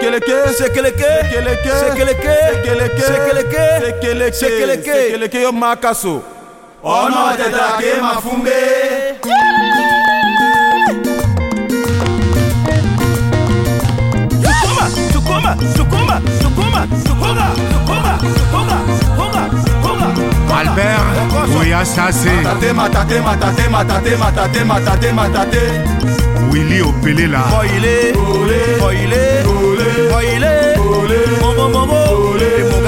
C'est yo le Albert il Willy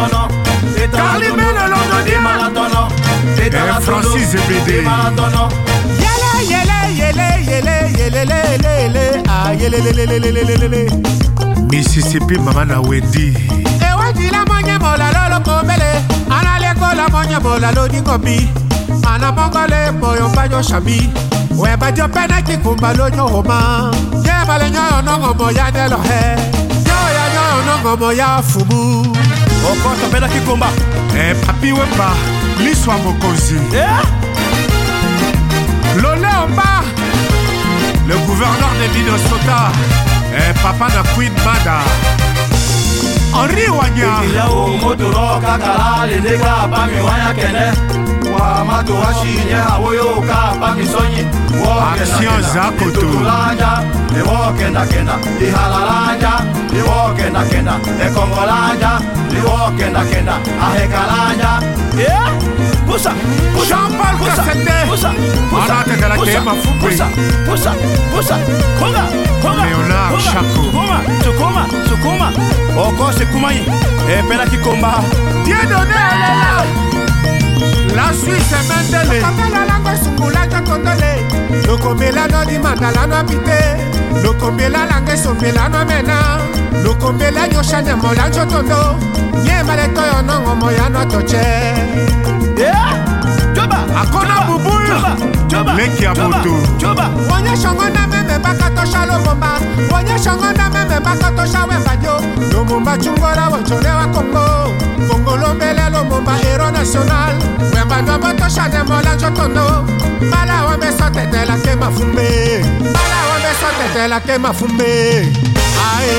marathon, c'est un Calimé le londonien marathon, c'est un eh, Francis Zébédé marathon. Yélé, yélé, yélé, yélé, yélé, yélé, ah, yélé, yélé, yélé, yélé, yélé. Mississippi, maman a wedi. Ewedi eh, la monye mola lolo komele, analeko la monye mola lodi kobi, anamongole moyo mbanyo shabi, webadio pena kikumba lonyo homa, yebale nyoyo nongo moya nelohe, nyoya nyoyo nongo moya fubu. okota apelaki komba eh, papi wemba liswa mokonzi yeah. lole omba le gouverneur de minnesota eh, papa na queen mada henri wanyaaomotorokakala leleka bamiwaya kene wamatowa shine awoyo kapa Action Zakutu Itutulanja, Kumai, Epera Kikomba, Diedo Nela, lokombela nodimandala noapi te lokombela langa esombela noamena lokombela nyoshanya mola nzotondo nyembale toyo nongo moya noatoce eh, akona bubuyu leki ya motu wonyeshongo na meme baka tosha lobomba wonyeshongo na meme baka tosha wembadio lomomba chungora wonchole wa kongo kongolombele lomomba ero national tobotosha demola jotondo mbala wambe so tetela ke mafumbe mbala wambe so tetela ke mafumbe ae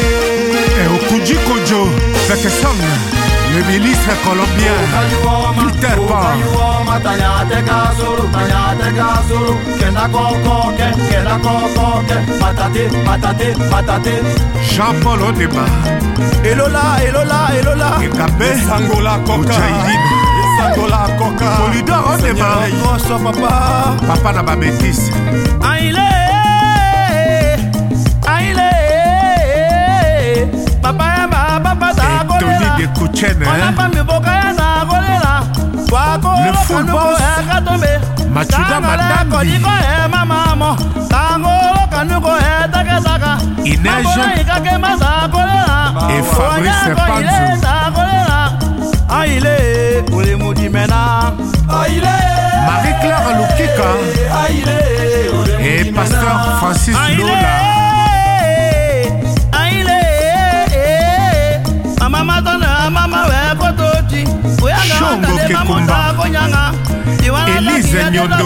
eh, okuji kojo vekesomna le ministre colombien oh, peter oh, pan jean paul odeba elola elola elola ekape sangola kokaidine sandola koka solidar odemaso papa papa na babetisi aile aile papa ya bapapa zakoleaonapa eh. miboka ya zakolela wakoyakanukoyaka tombe sangolekoliko emamamo sangolokanuko etekesaka akonaikake mazakolela owanyakoile zako aile olemodimena marie-claire lukika et pasteur francis lola shongo kekumba elise nyondo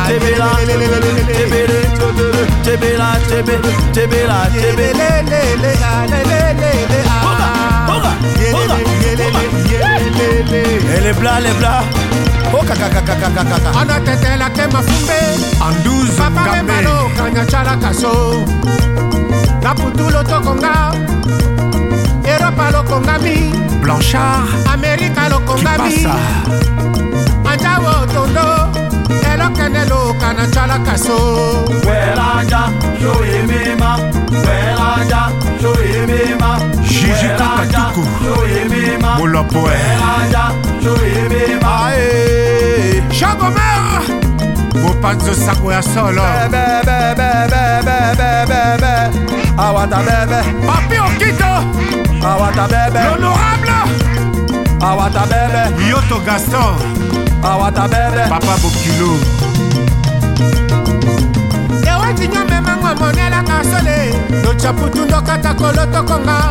tebela tebe tebela tebe elebla lebla oh, ana tetelake mafumbe papamemalo kanya tyalaka so na putu lotokonga eropa lokongami blanchard amerika lokongami anjawo tondo elokene loka na tyalaka so ouais. matuku molapoe eh. jean gomer bopanzo sango ya solo awata bebe papi okito awata bebe l'honorable awata bebe yoto gaston awata bebe papa bokilo ewetinyo memango monelanga sole locaputu ndokata kolotokonga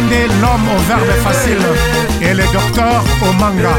l'homme au verbe facile, et le docteur au manga.